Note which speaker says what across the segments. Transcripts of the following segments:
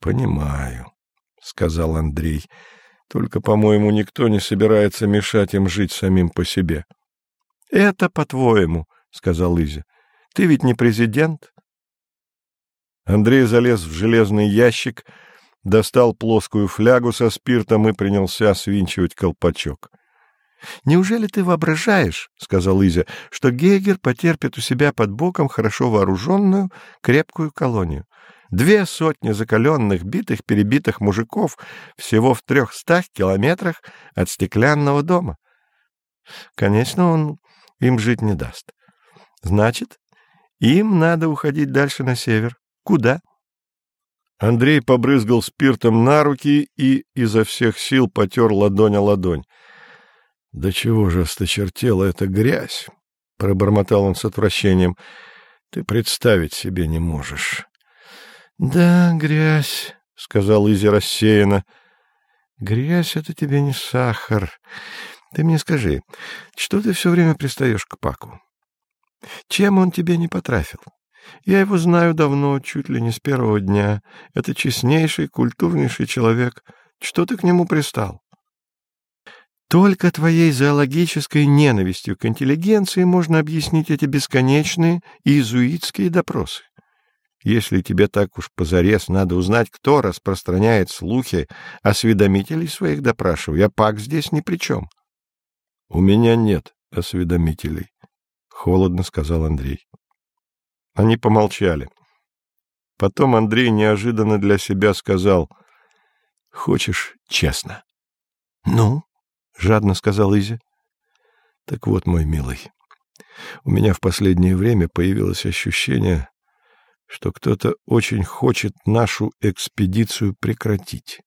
Speaker 1: — Понимаю, — сказал Андрей. — Только, по-моему, никто не собирается мешать им жить самим по себе.
Speaker 2: — Это по-твоему, — сказал Изя. — Ты ведь не президент.
Speaker 1: Андрей залез в железный ящик, достал плоскую флягу со спиртом и принялся свинчивать колпачок.
Speaker 2: — Неужели ты воображаешь, — сказал Изя, — что Гейгер потерпит у себя под боком хорошо вооруженную, крепкую колонию? Две сотни закаленных, битых, перебитых мужиков всего в трехстах километрах от стеклянного дома. Конечно, он им жить не даст. Значит, им надо уходить дальше на север. Куда?
Speaker 1: Андрей побрызгал спиртом на руки и изо всех сил потер ладонь о ладонь. — Да чего же осточертела эта грязь? — пробормотал он с отвращением. — Ты представить себе не можешь.
Speaker 2: — Да, грязь, — сказал Изи рассеянно. — Грязь — это тебе не сахар. Ты мне скажи, что ты все время пристаешь к Паку? Чем он тебе не потрафил? Я его знаю давно, чуть ли не с первого дня. Это честнейший, культурнейший человек. Что ты к нему пристал? Только твоей зоологической ненавистью к интеллигенции можно объяснить эти бесконечные иезуитские допросы. Если тебе так уж позарез надо узнать, кто распространяет слухи, осведомителей своих допрашивай, а Пак здесь ни при чем.
Speaker 1: — У меня нет осведомителей, — холодно сказал Андрей. Они помолчали. Потом Андрей неожиданно для себя сказал, — Хочешь честно?
Speaker 2: — Ну? — жадно сказал Изя.
Speaker 1: — Так вот, мой милый, у меня в последнее время появилось ощущение, что кто-то очень хочет нашу экспедицию прекратить.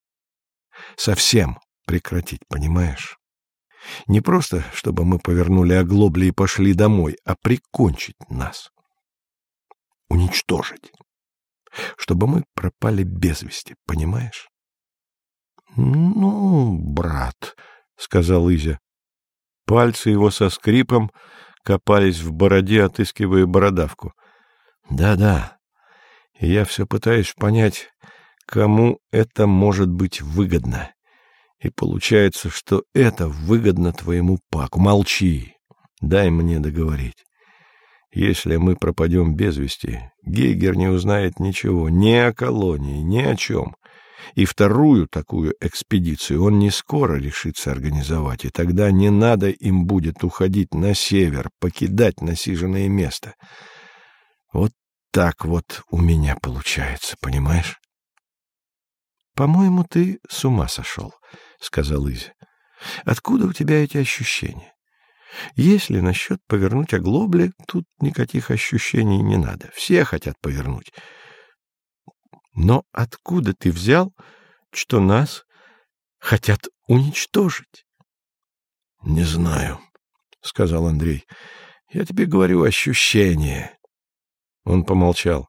Speaker 1: Совсем прекратить, понимаешь? Не просто, чтобы мы повернули оглобли и пошли домой, а прикончить нас. Уничтожить. Чтобы мы пропали без вести, понимаешь?
Speaker 2: — Ну, брат, — сказал Изя.
Speaker 1: Пальцы его со скрипом копались в бороде, отыскивая бородавку. Да — Да-да, я все пытаюсь понять, кому это может быть выгодно. И получается, что это выгодно твоему Паку. Молчи, дай мне договорить. Если мы пропадем без вести, Гейгер не узнает ничего ни о колонии, ни о чем. И вторую такую экспедицию он не скоро решится организовать, и тогда не надо им будет уходить на север, покидать насиженное место. Вот так вот у меня получается, понимаешь?
Speaker 2: — По-моему, ты с ума сошел, — сказал Изя. — Откуда у тебя эти ощущения? Если насчет повернуть оглобли, тут никаких ощущений не надо. Все хотят повернуть. Но откуда ты взял, что нас хотят уничтожить?
Speaker 1: — Не знаю, — сказал Андрей. — Я тебе говорю ощущения. Он помолчал.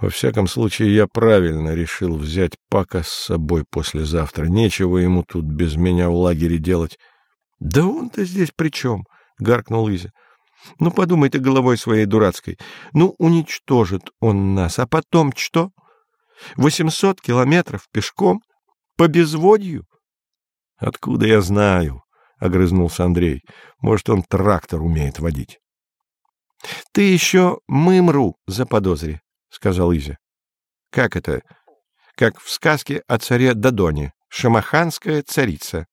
Speaker 1: Во всяком случае, я правильно решил взять Пака с собой послезавтра. Нечего ему тут без меня в лагере делать.
Speaker 2: — Да он-то здесь при чем? — гаркнул Изя. — Ну, подумай ты головой своей дурацкой. Ну, уничтожит он нас, а потом что? Восемьсот километров пешком? По безводью?
Speaker 1: — Откуда я знаю? — огрызнулся Андрей. — Может, он трактор умеет водить.
Speaker 2: — Ты еще мымру заподозри, — сказал Изя. — Как это? Как в сказке о царе Дадоне. Шамаханская царица.